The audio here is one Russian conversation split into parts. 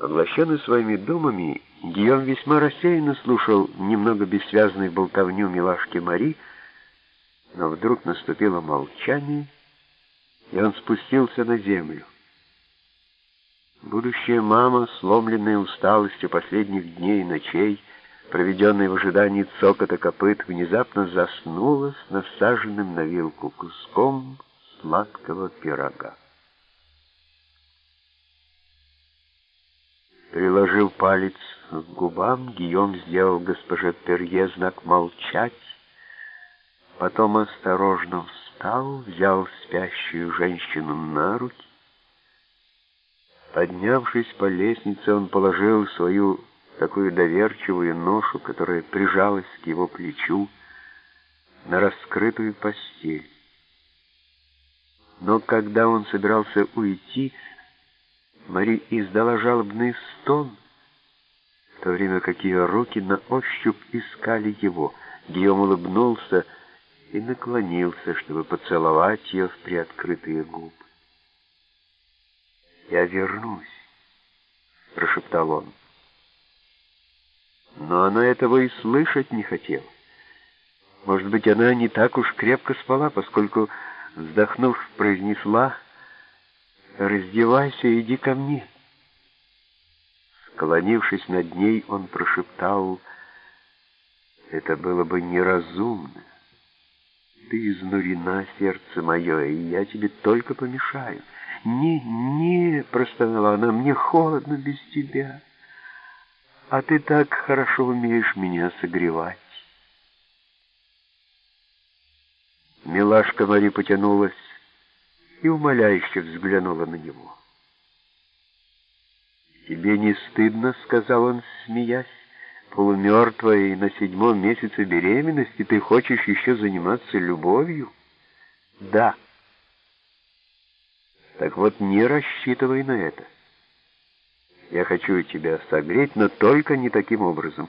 Поглощенный своими думами, Гийом весьма рассеянно слушал немного бессвязную болтовню милашки Мари, но вдруг наступило молчание, и он спустился на землю. Будущая мама, сломленная усталостью последних дней и ночей, проведенной в ожидании цокота копыт, внезапно заснула с насаженным на вилку куском сладкого пирога. Приложив палец к губам, Гийом сделал госпоже Перье знак «молчать», потом осторожно встал, взял спящую женщину на руки. Поднявшись по лестнице, он положил свою такую доверчивую ношу, которая прижалась к его плечу, на раскрытую постель. Но когда он собирался уйти, Мари издала жалобный стон, в то время как ее руки на ощупь искали его. Гийом улыбнулся и наклонился, чтобы поцеловать ее в приоткрытые губы. «Я вернусь», — прошептал он. Но она этого и слышать не хотела. Может быть, она не так уж крепко спала, поскольку, вздохнув, произнесла «Раздевайся, иди ко мне». Склонившись над ней, он прошептал «Это было бы неразумно. Ты изнурена, сердце мое, и я тебе только помешаю». «Не, не», — простонала она, — «мне холодно без тебя, а ты так хорошо умеешь меня согревать». Милашка Мари потянулась и умоляюще взглянула на него. «Тебе не стыдно?» — сказал он, смеясь. «Полумертвая и на седьмом месяце беременности ты хочешь еще заниматься любовью?» «Да». «Так вот, не рассчитывай на это. Я хочу тебя согреть, но только не таким образом».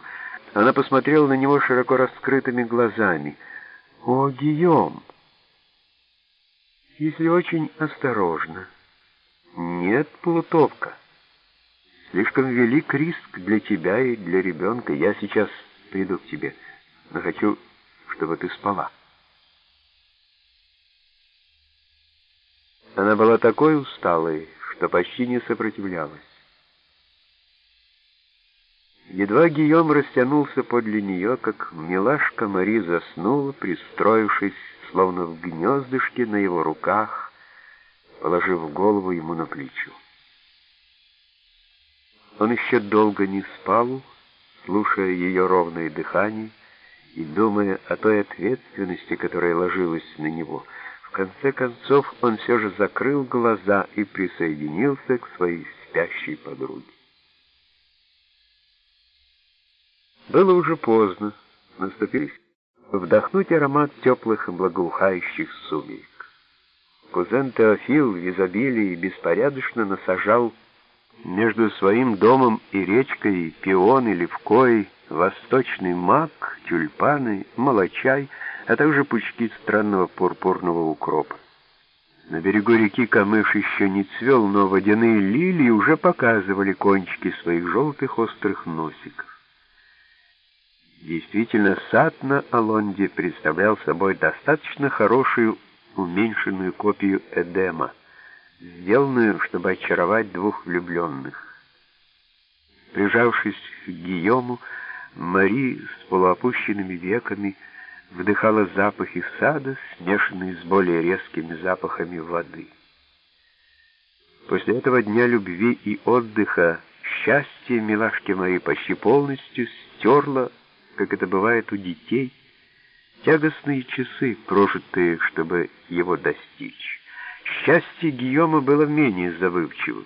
Она посмотрела на него широко раскрытыми глазами. «О, Гийом!» Если очень осторожно. Нет, плутовка. Слишком велик риск для тебя и для ребенка. Я сейчас приду к тебе, но хочу, чтобы ты спала. Она была такой усталой, что почти не сопротивлялась. Едва Гийом растянулся подле нее, как милашка Мари заснула, пристроившись словно в гнездышке на его руках, положив голову ему на плечо. Он еще долго не спал, слушая ее ровное дыхание и думая о той ответственности, которая ложилась на него. В конце концов он все же закрыл глаза и присоединился к своей спящей подруге. Было уже поздно, наступили вдохнуть аромат теплых благоухающих сумерек. Кузен Теофил в изобилии беспорядочно насажал между своим домом и речкой пионы, левкой, восточный мак, тюльпаны, молочай, а также пучки странного пурпурного укропа. На берегу реки Камыш еще не цвел, но водяные лилии уже показывали кончики своих желтых острых носиков. Действительно, сад на Алонде представлял собой достаточно хорошую уменьшенную копию Эдема, сделанную, чтобы очаровать двух влюбленных. Прижавшись к Гийому, Мари с полуопущенными веками вдыхала запахи сада, смешанные с более резкими запахами воды. После этого дня любви и отдыха счастье милашки моей почти полностью стерло как это бывает у детей, тягостные часы, прожитые, чтобы его достичь. Счастье Гийома было менее забывчивым.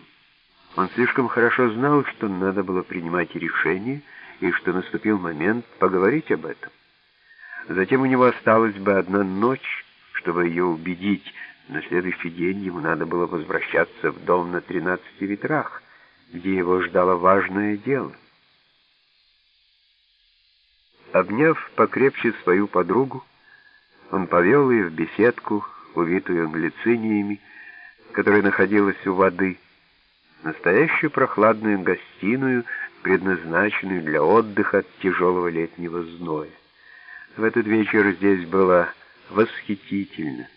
Он слишком хорошо знал, что надо было принимать решение, и что наступил момент поговорить об этом. Затем у него осталась бы одна ночь, чтобы ее убедить. На следующий день ему надо было возвращаться в дом на тринадцати ветрах, где его ждало важное дело — Обняв покрепче свою подругу, он повел ее в беседку, увитую глициниями, которая находилась у воды. настоящую прохладную гостиную, предназначенную для отдыха от тяжелого летнего зноя. В этот вечер здесь было восхитительно.